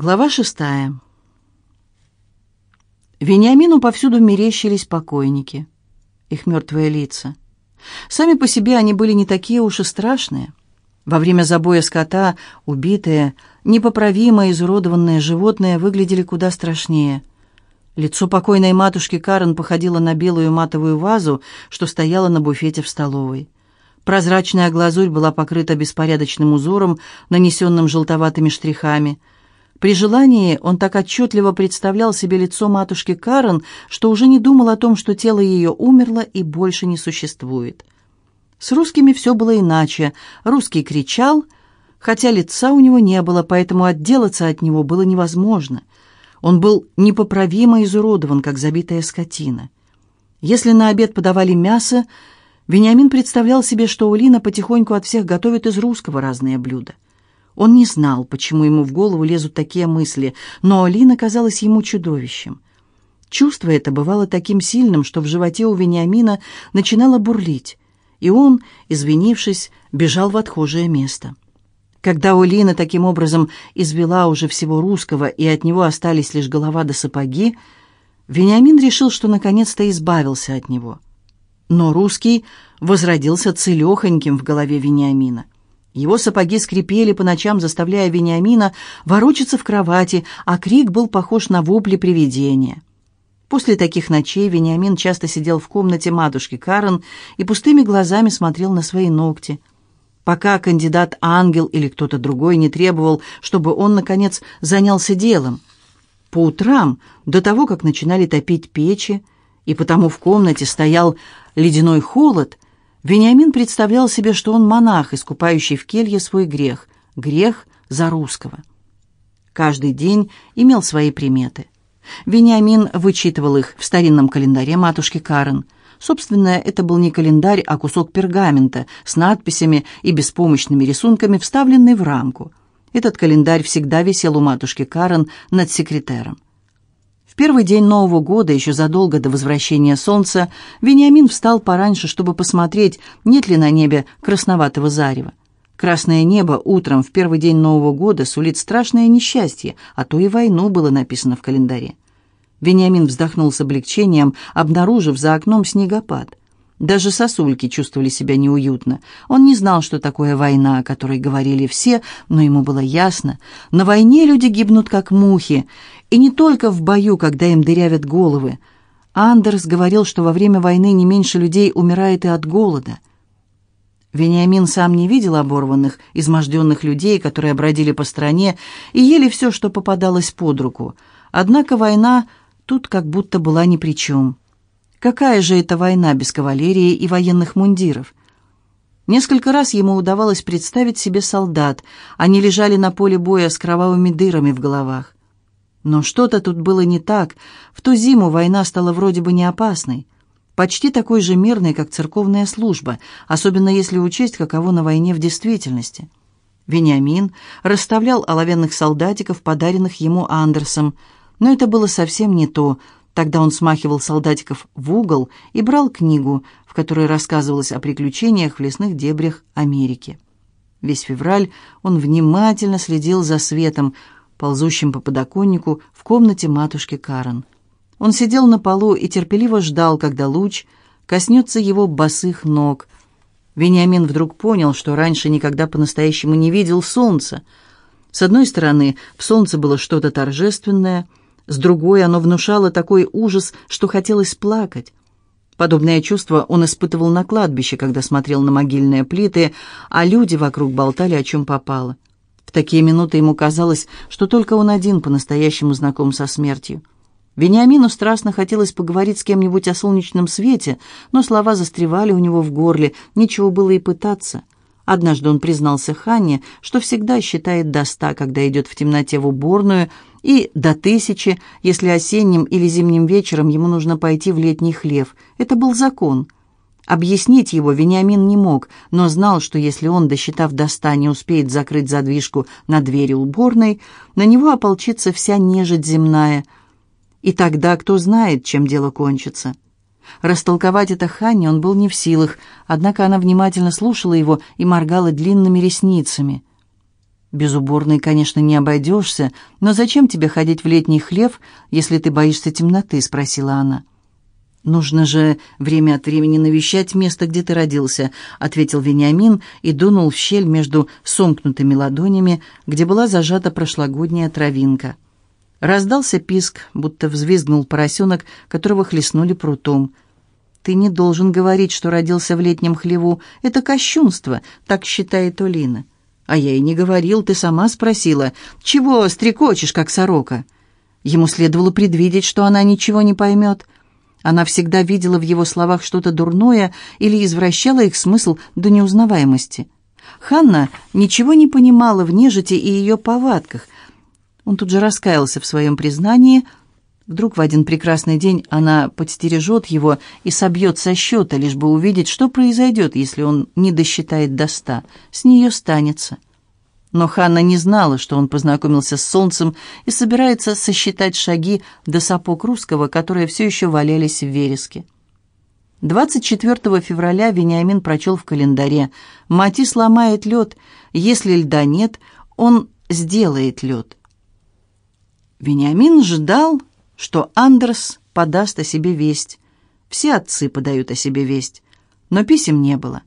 Глава шестая. Вениамину повсюду мерещились покойники, их мертвые лица. Сами по себе они были не такие уж и страшные. Во время забоя скота убитые, непоправимо изуродованные животные выглядели куда страшнее. Лицо покойной матушки Карен походило на белую матовую вазу, что стояла на буфете в столовой. Прозрачная глазурь была покрыта беспорядочным узором, нанесенным желтоватыми штрихами – при желании он так отчетливо представлял себе лицо матушки Карен, что уже не думал о том, что тело ее умерло и больше не существует. С русскими все было иначе. Русский кричал, хотя лица у него не было, поэтому отделаться от него было невозможно. Он был непоправимо изуродован, как забитая скотина. Если на обед подавали мясо, Вениамин представлял себе, что Улина потихоньку от всех готовит из русского разные блюда – он не знал, почему ему в голову лезут такие мысли, но Алина казалась ему чудовищем. Чувство это бывало таким сильным, что в животе у Вениамина начинало бурлить, и он, извинившись, бежал в отхожее место. Когда Олина таким образом извела уже всего русского, и от него остались лишь голова да сапоги, Вениамин решил, что наконец-то избавился от него. Но русский возродился целехоньким в голове Вениамина. Его сапоги скрипели по ночам, заставляя Вениамина ворочаться в кровати, а крик был похож на вопли привидения. После таких ночей Вениамин часто сидел в комнате матушки Карен и пустыми глазами смотрел на свои ногти. Пока кандидат-ангел или кто-то другой не требовал, чтобы он, наконец, занялся делом. По утрам, до того, как начинали топить печи, и потому в комнате стоял ледяной холод – Вениамин представлял себе, что он монах, искупающий в келье свой грех, грех за русского. Каждый день имел свои приметы. Вениамин вычитывал их в старинном календаре матушки Карен. Собственно, это был не календарь, а кусок пергамента с надписями и беспомощными рисунками, вставленный в рамку. Этот календарь всегда висел у матушки Карен над секретером первый день Нового года, еще задолго до возвращения солнца, Вениамин встал пораньше, чтобы посмотреть, нет ли на небе красноватого зарева. Красное небо утром в первый день Нового года сулит страшное несчастье, а то и войну было написано в календаре. Вениамин вздохнул с облегчением, обнаружив за окном снегопад. Даже сосульки чувствовали себя неуютно. Он не знал, что такое война, о которой говорили все, но ему было ясно. На войне люди гибнут, как мухи, и не только в бою, когда им дырявят головы. Андерс говорил, что во время войны не меньше людей умирает и от голода. Вениамин сам не видел оборванных, изможденных людей, которые бродили по стране и ели все, что попадалось под руку. Однако война тут как будто была ни при чем. Какая же это война без кавалерии и военных мундиров? Несколько раз ему удавалось представить себе солдат. Они лежали на поле боя с кровавыми дырами в головах. Но что-то тут было не так. В ту зиму война стала вроде бы не опасной. Почти такой же мирной, как церковная служба, особенно если учесть, каково на войне в действительности. Вениамин расставлял оловянных солдатиков, подаренных ему Андерсом. Но это было совсем не то — Тогда он смахивал солдатиков в угол и брал книгу, в которой рассказывалось о приключениях в лесных дебрях Америки. Весь февраль он внимательно следил за светом, ползущим по подоконнику в комнате матушки Карен. Он сидел на полу и терпеливо ждал, когда луч коснется его босых ног. Вениамин вдруг понял, что раньше никогда по-настоящему не видел солнца. С одной стороны, в солнце было что-то торжественное — с другой оно внушало такой ужас, что хотелось плакать. Подобное чувство он испытывал на кладбище, когда смотрел на могильные плиты, а люди вокруг болтали, о чем попало. В такие минуты ему казалось, что только он один по-настоящему знаком со смертью. Вениамину страстно хотелось поговорить с кем-нибудь о солнечном свете, но слова застревали у него в горле, нечего было и пытаться. Однажды он признался Ханне, что всегда считает до ста, когда идет в темноте в уборную, и до тысячи, если осенним или зимним вечером ему нужно пойти в летний хлев. Это был закон. Объяснить его Вениамин не мог, но знал, что если он, досчитав до ста, не успеет закрыть задвижку на двери уборной, на него ополчится вся нежить земная. И тогда кто знает, чем дело кончится. Растолковать это Ханне он был не в силах, однако она внимательно слушала его и моргала длинными ресницами. Без уборной, конечно, не обойдешься, но зачем тебе ходить в летний хлев, если ты боишься темноты?» — спросила она. «Нужно же время от времени навещать место, где ты родился», — ответил Вениамин и дунул в щель между сомкнутыми ладонями, где была зажата прошлогодняя травинка. Раздался писк, будто взвизгнул поросенок, которого хлестнули прутом. «Ты не должен говорить, что родился в летнем хлеву. Это кощунство», — так считает Олина. «А я и не говорил, ты сама спросила. Чего стрекочешь, как сорока?» Ему следовало предвидеть, что она ничего не поймет. Она всегда видела в его словах что-то дурное или извращала их смысл до неузнаваемости. Ханна ничего не понимала в нежити и ее повадках. Он тут же раскаялся в своем признании. Вдруг в один прекрасный день она подстережет его и собьет со счета, лишь бы увидеть, что произойдет, если он не досчитает до ста. С нее станется. Но Ханна не знала, что он познакомился с солнцем и собирается сосчитать шаги до сапог русского, которые все еще валялись в вереске. 24 февраля Вениамин прочел в календаре «Мати сломает лед. Если льда нет, он сделает лед». Вениамин ждал, что Андерс подаст о себе весть. Все отцы подают о себе весть, но писем не было.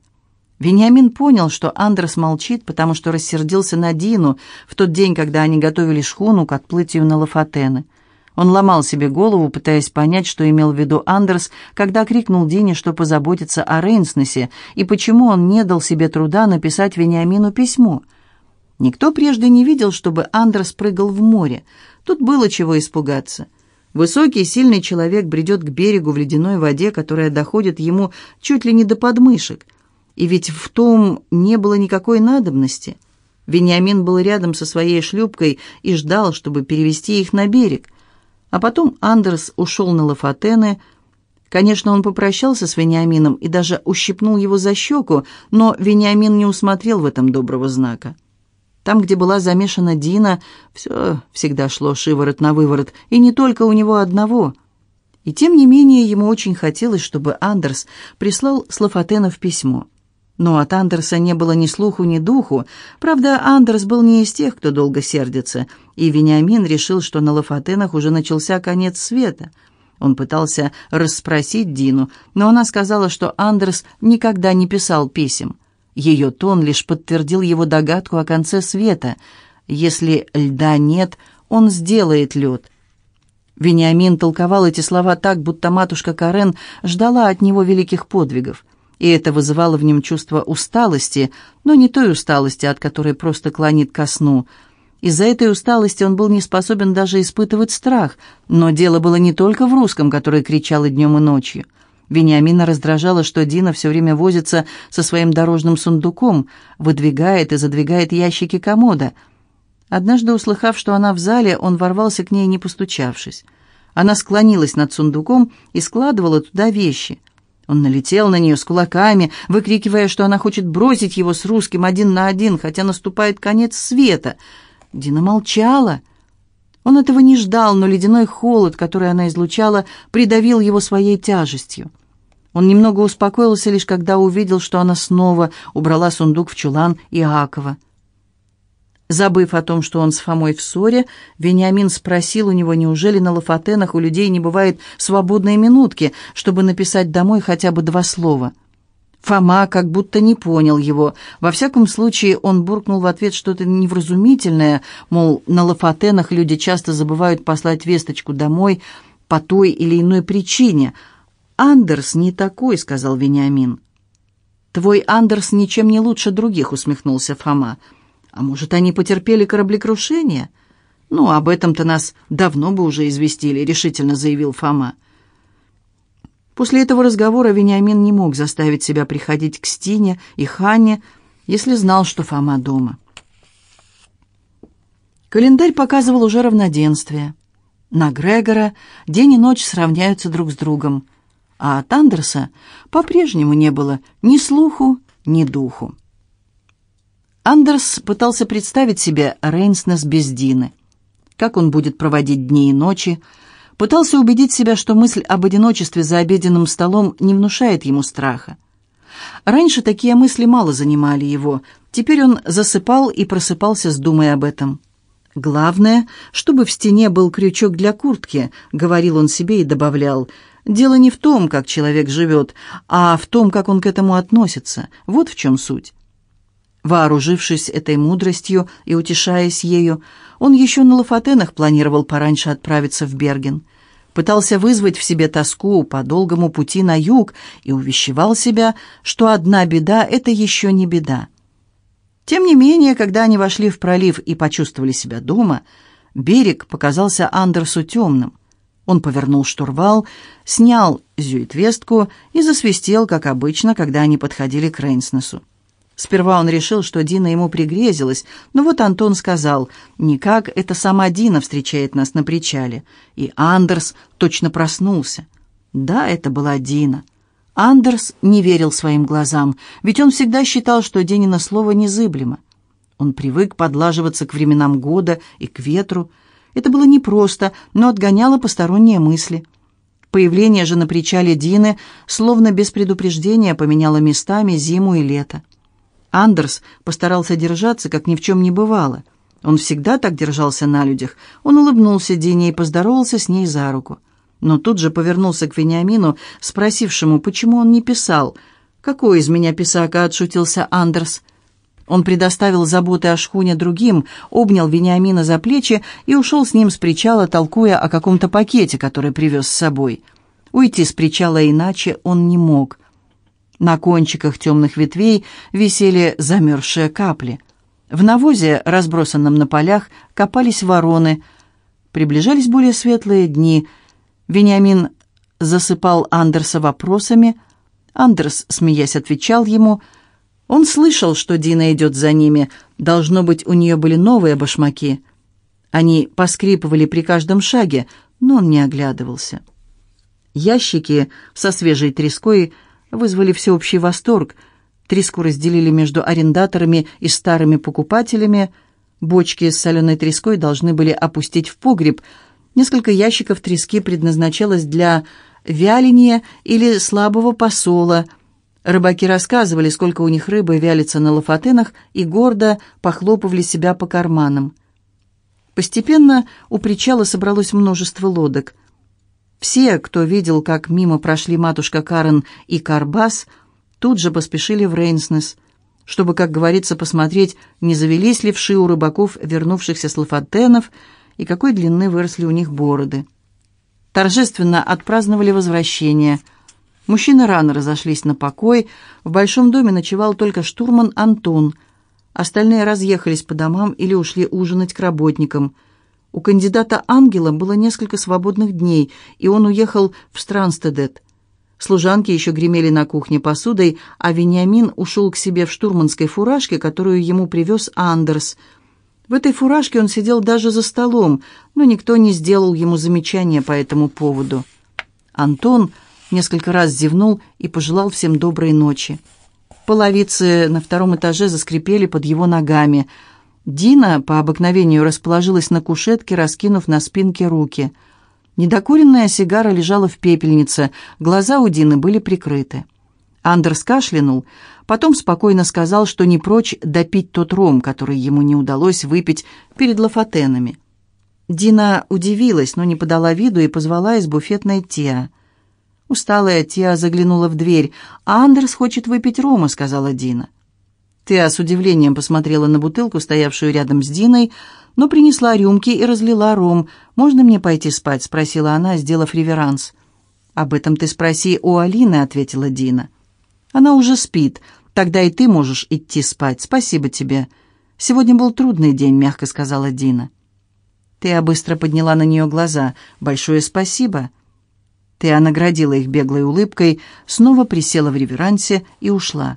Вениамин понял, что Андрес молчит, потому что рассердился на Дину в тот день, когда они готовили шхуну к отплытию на Лафатены. Он ломал себе голову, пытаясь понять, что имел в виду Андерс, когда крикнул Дине, что позаботится о Рейнснесе, и почему он не дал себе труда написать Вениамину письмо. Никто прежде не видел, чтобы Андерс прыгал в море. Тут было чего испугаться. Высокий, сильный человек бредет к берегу в ледяной воде, которая доходит ему чуть ли не до подмышек. И ведь в том не было никакой надобности. Вениамин был рядом со своей шлюпкой и ждал, чтобы перевести их на берег. А потом Андерс ушел на Лафатены. Конечно, он попрощался с Вениамином и даже ущипнул его за щеку, но Вениамин не усмотрел в этом доброго знака. Там, где была замешана Дина, все всегда шло шиворот на выворот, и не только у него одного. И тем не менее ему очень хотелось, чтобы Андерс прислал с Лафатенов письмо. Но от Андерса не было ни слуху, ни духу. Правда, Андерс был не из тех, кто долго сердится, и Вениамин решил, что на Лафатенах уже начался конец света. Он пытался расспросить Дину, но она сказала, что Андерс никогда не писал писем. Ее тон лишь подтвердил его догадку о конце света. Если льда нет, он сделает лед. Вениамин толковал эти слова так, будто матушка Карен ждала от него великих подвигов и это вызывало в нем чувство усталости, но не той усталости, от которой просто клонит ко сну. Из-за этой усталости он был не способен даже испытывать страх, но дело было не только в русском, который кричал и днем, и ночью. Вениамина раздражало, что Дина все время возится со своим дорожным сундуком, выдвигает и задвигает ящики комода. Однажды, услыхав, что она в зале, он ворвался к ней, не постучавшись. Она склонилась над сундуком и складывала туда вещи – он налетел на нее с кулаками, выкрикивая, что она хочет бросить его с русским один на один, хотя наступает конец света. Дина молчала. Он этого не ждал, но ледяной холод, который она излучала, придавил его своей тяжестью. Он немного успокоился лишь когда увидел, что она снова убрала сундук в чулан Иакова. Забыв о том, что он с Фомой в ссоре, Вениамин спросил у него, неужели на Лафатенах у людей не бывает свободной минутки, чтобы написать домой хотя бы два слова. Фома как будто не понял его. Во всяком случае, он буркнул в ответ что-то невразумительное, мол, на Лафатенах люди часто забывают послать весточку домой по той или иной причине. «Андерс не такой», — сказал Вениамин. «Твой Андерс ничем не лучше других», — усмехнулся Фома. А может, они потерпели кораблекрушение? Ну, об этом-то нас давно бы уже известили, решительно заявил Фома. После этого разговора Вениамин не мог заставить себя приходить к Стине и Ханне, если знал, что Фома дома. Календарь показывал уже равноденствие. На Грегора день и ночь сравняются друг с другом, а от Андерса по-прежнему не было ни слуху, ни духу. Андерс пытался представить себе Рейнснес без Дины. Как он будет проводить дни и ночи. Пытался убедить себя, что мысль об одиночестве за обеденным столом не внушает ему страха. Раньше такие мысли мало занимали его. Теперь он засыпал и просыпался с думой об этом. «Главное, чтобы в стене был крючок для куртки», — говорил он себе и добавлял. «Дело не в том, как человек живет, а в том, как он к этому относится. Вот в чем суть». Вооружившись этой мудростью и утешаясь ею, он еще на Лафатенах планировал пораньше отправиться в Берген. Пытался вызвать в себе тоску по долгому пути на юг и увещевал себя, что одна беда — это еще не беда. Тем не менее, когда они вошли в пролив и почувствовали себя дома, берег показался Андерсу темным. Он повернул штурвал, снял зюитвестку и засвистел, как обычно, когда они подходили к Рейнснесу. Сперва он решил, что Дина ему пригрезилась, но вот Антон сказал, «Никак, это сама Дина встречает нас на причале». И Андерс точно проснулся. Да, это была Дина. Андерс не верил своим глазам, ведь он всегда считал, что Денина слово незыблемо. Он привык подлаживаться к временам года и к ветру. Это было непросто, но отгоняло посторонние мысли. Появление же на причале Дины словно без предупреждения поменяло местами зиму и лето. Андерс постарался держаться, как ни в чем не бывало. Он всегда так держался на людях. Он улыбнулся Дине и поздоровался с ней за руку но тут же повернулся к Вениамину, спросившему, почему он не писал. «Какой из меня писака?» — отшутился Андерс. Он предоставил заботы о шхуне другим, обнял Вениамина за плечи и ушел с ним с причала, толкуя о каком-то пакете, который привез с собой. Уйти с причала иначе он не мог. На кончиках темных ветвей висели замерзшие капли. В навозе, разбросанном на полях, копались вороны. Приближались более светлые дни — Вениамин засыпал Андерса вопросами. Андерс, смеясь, отвечал ему. Он слышал, что Дина идет за ними. Должно быть, у нее были новые башмаки. Они поскрипывали при каждом шаге, но он не оглядывался. Ящики со свежей треской вызвали всеобщий восторг. Треску разделили между арендаторами и старыми покупателями. Бочки с соленой треской должны были опустить в погреб – Несколько ящиков трески предназначалось для вяления или слабого посола. Рыбаки рассказывали, сколько у них рыбы вялится на лафатенах, и гордо похлопывали себя по карманам. Постепенно у причала собралось множество лодок. Все, кто видел, как мимо прошли матушка Карен и Карбас, тут же поспешили в Рейнснес, чтобы, как говорится, посмотреть, не завелись ли вши у рыбаков, вернувшихся с лафатенов, и какой длины выросли у них бороды. Торжественно отпраздновали возвращение. Мужчины рано разошлись на покой. В большом доме ночевал только штурман Антон. Остальные разъехались по домам или ушли ужинать к работникам. У кандидата ангела было несколько свободных дней, и он уехал в Странстедет. Служанки еще гремели на кухне посудой, а Вениамин ушел к себе в штурманской фуражке, которую ему привез Андерс – в этой фуражке он сидел даже за столом, но никто не сделал ему замечания по этому поводу. Антон несколько раз зевнул и пожелал всем доброй ночи. Половицы на втором этаже заскрипели под его ногами. Дина по обыкновению расположилась на кушетке, раскинув на спинке руки. Недокуренная сигара лежала в пепельнице, глаза у Дины были прикрыты. Андерс кашлянул, потом спокойно сказал, что не прочь допить тот ром, который ему не удалось выпить перед лафатенами. Дина удивилась, но не подала виду и позвала из буфетной Тиа. Усталая Тиа заглянула в дверь. «А Андерс хочет выпить рома», — сказала Дина. Тиа с удивлением посмотрела на бутылку, стоявшую рядом с Диной, но принесла рюмки и разлила ром. «Можно мне пойти спать?» — спросила она, сделав реверанс. «Об этом ты спроси у Алины», — ответила Дина. Она уже спит. Тогда и ты можешь идти спать. Спасибо тебе. Сегодня был трудный день, мягко сказала Дина. Теа быстро подняла на нее глаза. Большое спасибо. Теа наградила их беглой улыбкой, снова присела в реверансе и ушла.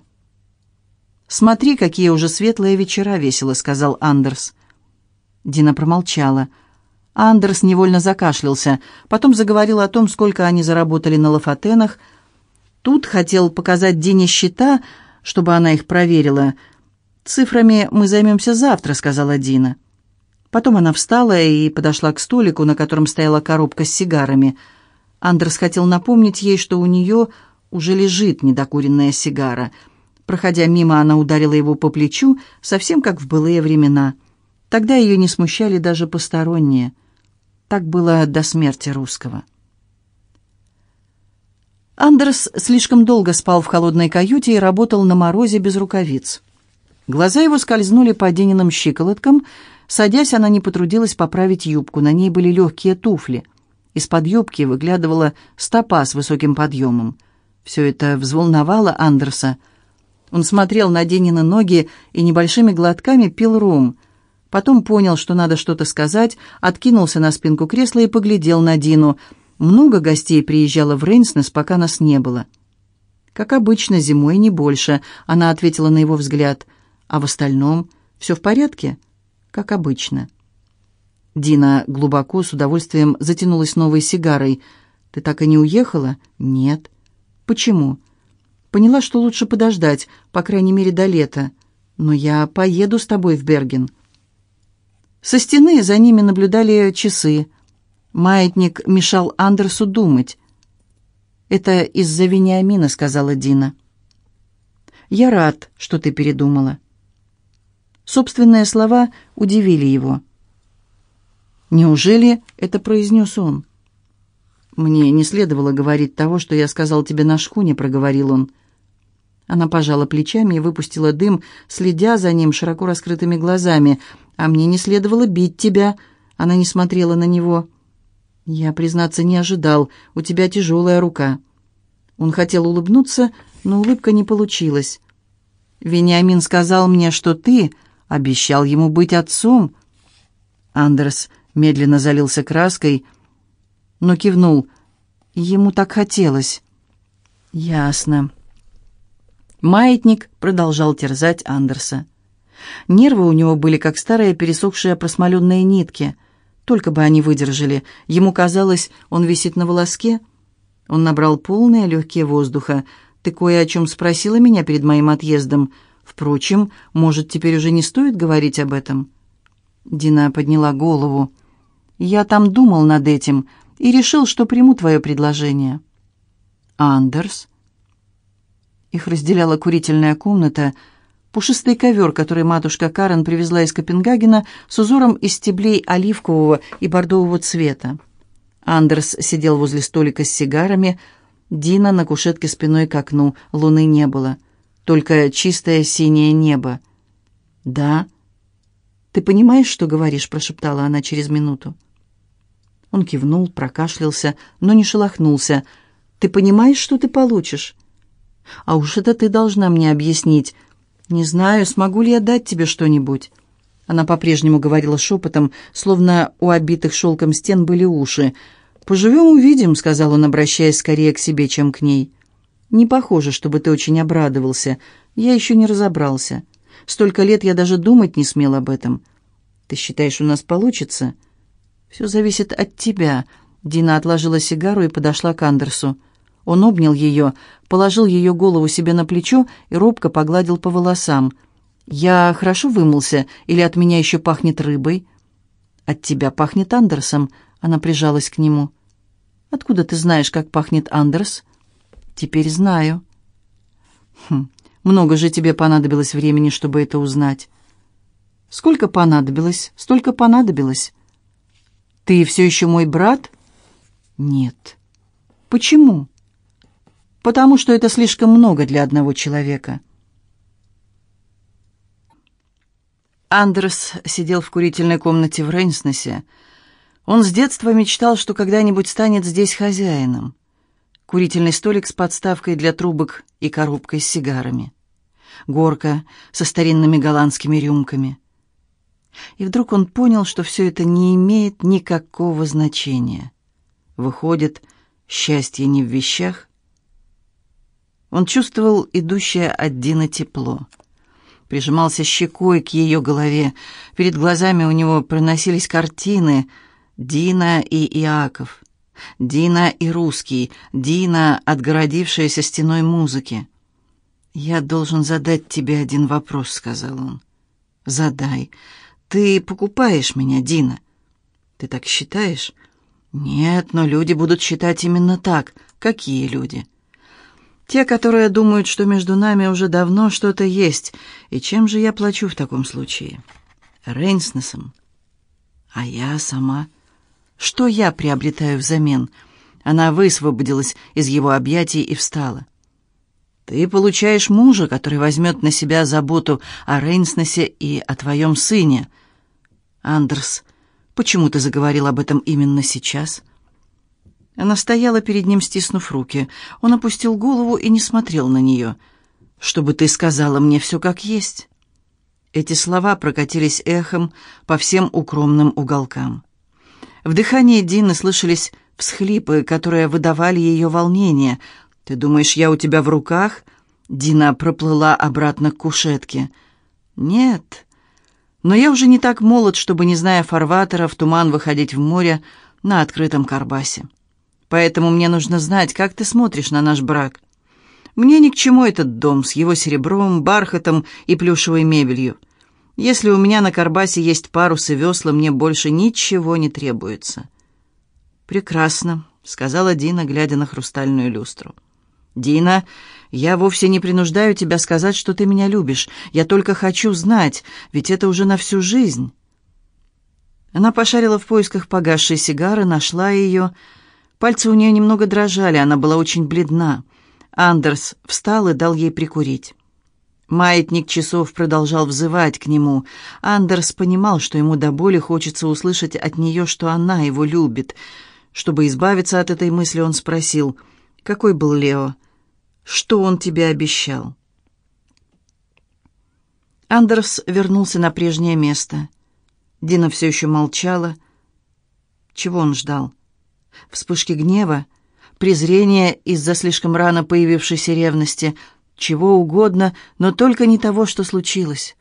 «Смотри, какие уже светлые вечера», — весело сказал Андерс. Дина промолчала. Андерс невольно закашлялся, потом заговорил о том, сколько они заработали на лафатенах, — Тут хотел показать Дине счета, чтобы она их проверила. «Цифрами мы займемся завтра», — сказала Дина. Потом она встала и подошла к столику, на котором стояла коробка с сигарами. Андрес хотел напомнить ей, что у нее уже лежит недокуренная сигара. Проходя мимо, она ударила его по плечу, совсем как в былые времена. Тогда ее не смущали даже посторонние. Так было до смерти русского. Андерс слишком долго спал в холодной каюте и работал на морозе без рукавиц. Глаза его скользнули по Дениным щиколоткам. Садясь, она не потрудилась поправить юбку. На ней были легкие туфли. Из-под юбки выглядывала стопа с высоким подъемом. Все это взволновало Андерса. Он смотрел на Денины ноги и небольшими глотками пил ром. Потом понял, что надо что-то сказать, откинулся на спинку кресла и поглядел на Дину — много гостей приезжало в Рейнснес, пока нас не было. Как обычно, зимой не больше, она ответила на его взгляд. А в остальном все в порядке? Как обычно. Дина глубоко, с удовольствием затянулась новой сигарой. «Ты так и не уехала?» «Нет». «Почему?» «Поняла, что лучше подождать, по крайней мере, до лета. Но я поеду с тобой в Берген». Со стены за ними наблюдали часы. Маятник мешал Андерсу думать. «Это из-за Вениамина», — сказала Дина. «Я рад, что ты передумала». Собственные слова удивили его. «Неужели это произнес он?» «Мне не следовало говорить того, что я сказал тебе на шхуне», — проговорил он. Она пожала плечами и выпустила дым, следя за ним широко раскрытыми глазами. «А мне не следовало бить тебя», — она не смотрела на него. «Я, признаться, не ожидал. У тебя тяжелая рука». Он хотел улыбнуться, но улыбка не получилась. «Вениамин сказал мне, что ты обещал ему быть отцом». Андерс медленно залился краской, но кивнул. Ему так хотелось. «Ясно». Маятник продолжал терзать Андерса. Нервы у него были, как старые пересохшие просмоленные нитки — только бы они выдержали. Ему казалось, он висит на волоске. Он набрал полные легкие воздуха. «Ты кое о чем спросила меня перед моим отъездом. Впрочем, может, теперь уже не стоит говорить об этом?» Дина подняла голову. «Я там думал над этим и решил, что приму твое предложение». «Андерс?» Их разделяла курительная комната — Пушистый ковер, который матушка Карен привезла из Копенгагена с узором из стеблей оливкового и бордового цвета. Андерс сидел возле столика с сигарами, Дина на кушетке спиной к окну, луны не было, только чистое синее небо. «Да?» «Ты понимаешь, что говоришь?» – прошептала она через минуту. Он кивнул, прокашлялся, но не шелохнулся. «Ты понимаешь, что ты получишь?» «А уж это ты должна мне объяснить. «Не знаю, смогу ли я дать тебе что-нибудь». Она по-прежнему говорила шепотом, словно у обитых шелком стен были уши. «Поживем, увидим», — сказал он, обращаясь скорее к себе, чем к ней. «Не похоже, чтобы ты очень обрадовался. Я еще не разобрался. Столько лет я даже думать не смел об этом. Ты считаешь, у нас получится?» «Все зависит от тебя». Дина отложила сигару и подошла к Андерсу. Он обнял ее, положил ее голову себе на плечо и робко погладил по волосам. «Я хорошо вымылся, или от меня еще пахнет рыбой?» «От тебя пахнет Андерсом», — она прижалась к нему. «Откуда ты знаешь, как пахнет Андерс?» «Теперь знаю». «Хм, много же тебе понадобилось времени, чтобы это узнать». «Сколько понадобилось, столько понадобилось». «Ты все еще мой брат?» «Нет». «Почему?» потому что это слишком много для одного человека. Андерс сидел в курительной комнате в Рейнснесе. Он с детства мечтал, что когда-нибудь станет здесь хозяином. Курительный столик с подставкой для трубок и коробкой с сигарами. Горка со старинными голландскими рюмками. И вдруг он понял, что все это не имеет никакого значения. Выходит, счастье не в вещах, он чувствовал идущее от Дины тепло. Прижимался щекой к ее голове. Перед глазами у него проносились картины Дина и Иаков. Дина и русский, Дина, отгородившаяся стеной музыки. «Я должен задать тебе один вопрос», — сказал он. «Задай. Ты покупаешь меня, Дина?» «Ты так считаешь?» «Нет, но люди будут считать именно так. Какие люди?» Те, которые думают, что между нами уже давно что-то есть. И чем же я плачу в таком случае? Рейнснесом. А я сама... Что я приобретаю взамен? Она высвободилась из его объятий и встала. Ты получаешь мужа, который возьмет на себя заботу о Рейнснесе и о твоем сыне. Андерс, почему ты заговорил об этом именно сейчас?» Она стояла перед ним, стиснув руки. Он опустил голову и не смотрел на нее. «Чтобы ты сказала мне все как есть». Эти слова прокатились эхом по всем укромным уголкам. В дыхании Дины слышались всхлипы, которые выдавали ее волнение. «Ты думаешь, я у тебя в руках?» Дина проплыла обратно к кушетке. «Нет, но я уже не так молод, чтобы, не зная фарватера, в туман выходить в море на открытом карбасе». Поэтому мне нужно знать, как ты смотришь на наш брак. Мне ни к чему этот дом с его серебром, бархатом и плюшевой мебелью. Если у меня на Карбасе есть парус и весла, мне больше ничего не требуется». «Прекрасно», — сказала Дина, глядя на хрустальную люстру. «Дина, я вовсе не принуждаю тебя сказать, что ты меня любишь. Я только хочу знать, ведь это уже на всю жизнь». Она пошарила в поисках погасшей сигары, нашла ее Пальцы у нее немного дрожали, она была очень бледна. Андерс встал и дал ей прикурить. Маятник часов продолжал взывать к нему. Андерс понимал, что ему до боли хочется услышать от нее, что она его любит. Чтобы избавиться от этой мысли, он спросил, «Какой был Лео? Что он тебе обещал?» Андерс вернулся на прежнее место. Дина все еще молчала. Чего он ждал? Вспышки гнева, презрения из-за слишком рано появившейся ревности, чего угодно, но только не того, что случилось.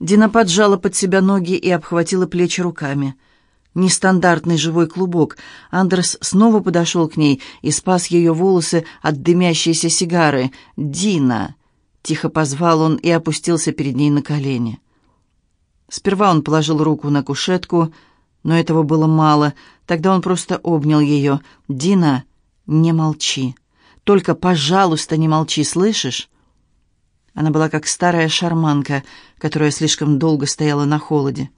Дина поджала под себя ноги и обхватила плечи руками. Нестандартный живой клубок. Андерс снова подошел к ней и спас ее волосы от дымящейся сигары. «Дина!» — тихо позвал он и опустился перед ней на колени. Сперва он положил руку на кушетку, но этого было мало. Тогда он просто обнял ее. «Дина, не молчи. Только, пожалуйста, не молчи, слышишь?» Она была как старая шарманка, которая слишком долго стояла на холоде.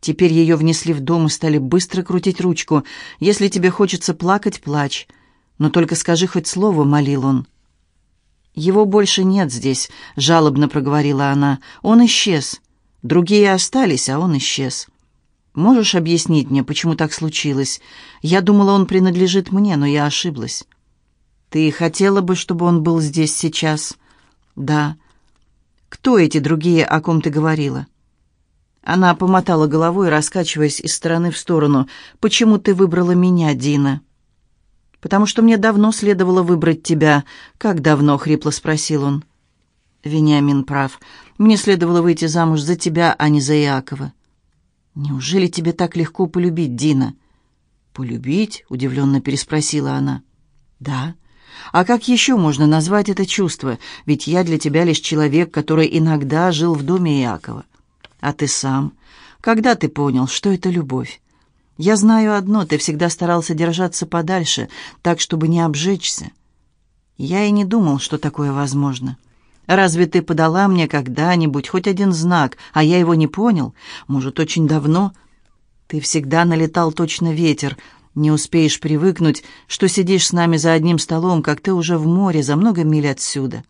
Теперь ее внесли в дом и стали быстро крутить ручку. «Если тебе хочется плакать, плачь. Но только скажи хоть слово», — молил он. «Его больше нет здесь», — жалобно проговорила она. «Он исчез. Другие остались, а он исчез». Можешь объяснить мне, почему так случилось? Я думала, он принадлежит мне, но я ошиблась. Ты хотела бы, чтобы он был здесь сейчас? Да. Кто эти другие, о ком ты говорила? Она помотала головой, раскачиваясь из стороны в сторону. Почему ты выбрала меня, Дина? Потому что мне давно следовало выбрать тебя. Как давно? хрипло спросил он. Вениамин прав. Мне следовало выйти замуж за тебя, а не за Иакова. «Неужели тебе так легко полюбить, Дина?» «Полюбить?» — удивленно переспросила она. «Да. А как еще можно назвать это чувство? Ведь я для тебя лишь человек, который иногда жил в доме Иакова. А ты сам? Когда ты понял, что это любовь? Я знаю одно, ты всегда старался держаться подальше, так, чтобы не обжечься. Я и не думал, что такое возможно». Разве ты подала мне когда-нибудь хоть один знак, а я его не понял? Может, очень давно? Ты всегда налетал точно ветер. Не успеешь привыкнуть, что сидишь с нами за одним столом, как ты уже в море за много миль отсюда.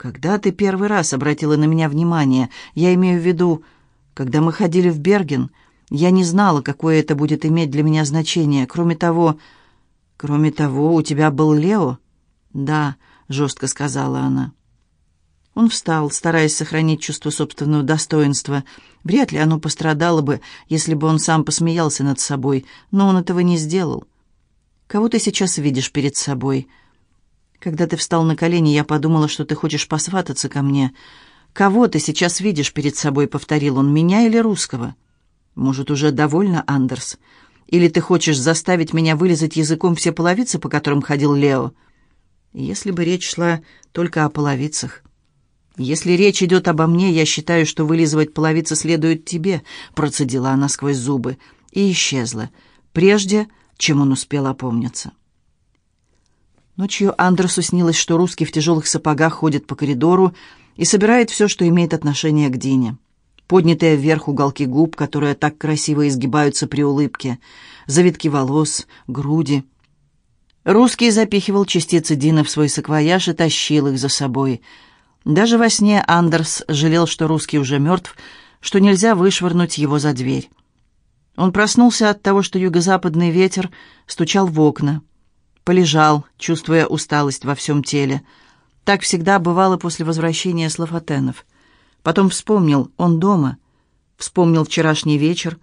Когда ты первый раз обратила на меня внимание, я имею в виду, когда мы ходили в Берген, я не знала, какое это будет иметь для меня значение. Кроме того, кроме того, у тебя был Лео? Да, жестко сказала она. Он встал, стараясь сохранить чувство собственного достоинства. Вряд ли оно пострадало бы, если бы он сам посмеялся над собой, но он этого не сделал. «Кого ты сейчас видишь перед собой?» «Когда ты встал на колени, я подумала, что ты хочешь посвататься ко мне. Кого ты сейчас видишь перед собой?» — повторил он. «Меня или русского?» «Может, уже довольно, Андерс? Или ты хочешь заставить меня вылезать языком все половицы, по которым ходил Лео?» «Если бы речь шла только о половицах». «Если речь идет обо мне, я считаю, что вылизывать половицы следует тебе», — процедила она сквозь зубы и исчезла, прежде чем он успел опомниться. Ночью Андерсу снилось, что русский в тяжелых сапогах ходит по коридору и собирает все, что имеет отношение к Дине. Поднятые вверх уголки губ, которые так красиво изгибаются при улыбке, завитки волос, груди. Русский запихивал частицы Дины в свой саквояж и тащил их за собой. Даже во сне Андерс жалел, что русский уже мертв, что нельзя вышвырнуть его за дверь. Он проснулся от того, что юго-западный ветер стучал в окна. Полежал, чувствуя усталость во всем теле. Так всегда бывало после возвращения с Лафатенов. Потом вспомнил, он дома. Вспомнил вчерашний вечер.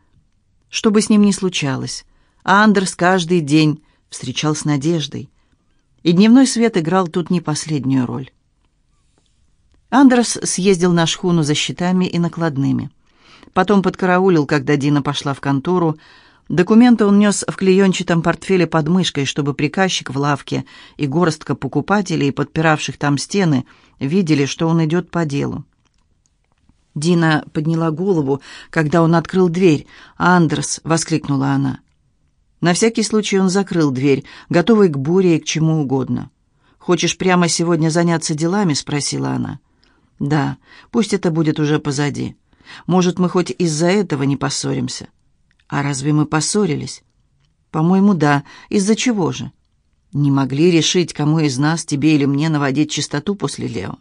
Что бы с ним ни случалось. А Андерс каждый день встречал с надеждой. И дневной свет играл тут не последнюю роль. Андерс съездил на шхуну за щитами и накладными. Потом подкараулил, когда Дина пошла в контору. Документы он нес в клеенчатом портфеле под мышкой, чтобы приказчик в лавке и горстка покупателей, подпиравших там стены, видели, что он идет по делу. Дина подняла голову, когда он открыл дверь. «Андерс!» — воскликнула она. На всякий случай он закрыл дверь, готовый к буре и к чему угодно. «Хочешь прямо сегодня заняться делами?» — спросила она. «Да, пусть это будет уже позади. Может, мы хоть из-за этого не поссоримся? А разве мы поссорились? По-моему, да. Из-за чего же? Не могли решить, кому из нас, тебе или мне, наводить чистоту после Лео.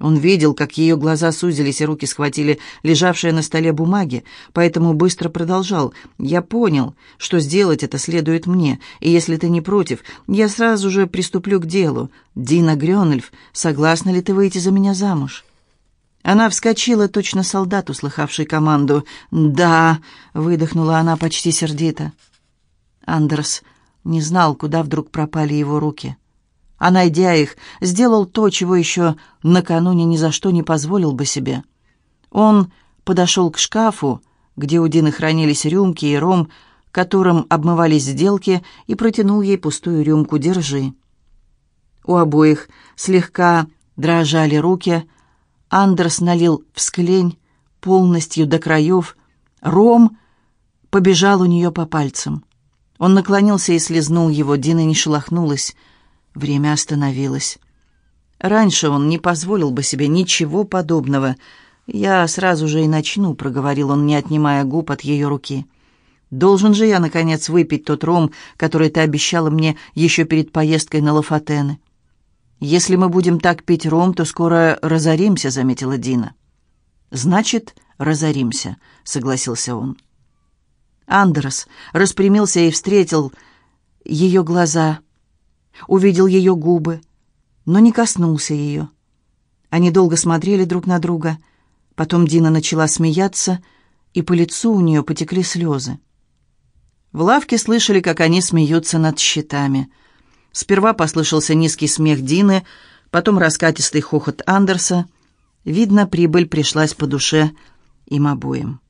Он видел, как ее глаза сузились и руки схватили лежавшие на столе бумаги, поэтому быстро продолжал. «Я понял, что сделать это следует мне, и если ты не против, я сразу же приступлю к делу. Дина Грёнельф, согласна ли ты выйти за меня замуж?» Она вскочила, точно солдат, услыхавший команду. «Да», — выдохнула она почти сердито. Андерс не знал, куда вдруг пропали его руки. А найдя их, сделал то, чего еще накануне ни за что не позволил бы себе. Он подошел к шкафу, где у Дины хранились рюмки и ром, которым обмывались сделки, и протянул ей пустую рюмку «Держи». У обоих слегка дрожали руки, Андерс налил в склень полностью до краев. Ром побежал у нее по пальцам. Он наклонился и слезнул его. Дина не шелохнулась. Время остановилось. Раньше он не позволил бы себе ничего подобного. «Я сразу же и начну», — проговорил он, не отнимая губ от ее руки. «Должен же я, наконец, выпить тот ром, который ты обещала мне еще перед поездкой на Лафатены». «Если мы будем так пить ром, то скоро разоримся», — заметила Дина. «Значит, разоримся», — согласился он. Андерс распрямился и встретил ее глаза, увидел ее губы, но не коснулся ее. Они долго смотрели друг на друга. Потом Дина начала смеяться, и по лицу у нее потекли слезы. В лавке слышали, как они смеются над щитами — Сперва послышался низкий смех Дины, потом раскатистый хохот Андерса. Видно, прибыль пришлась по душе им обоим.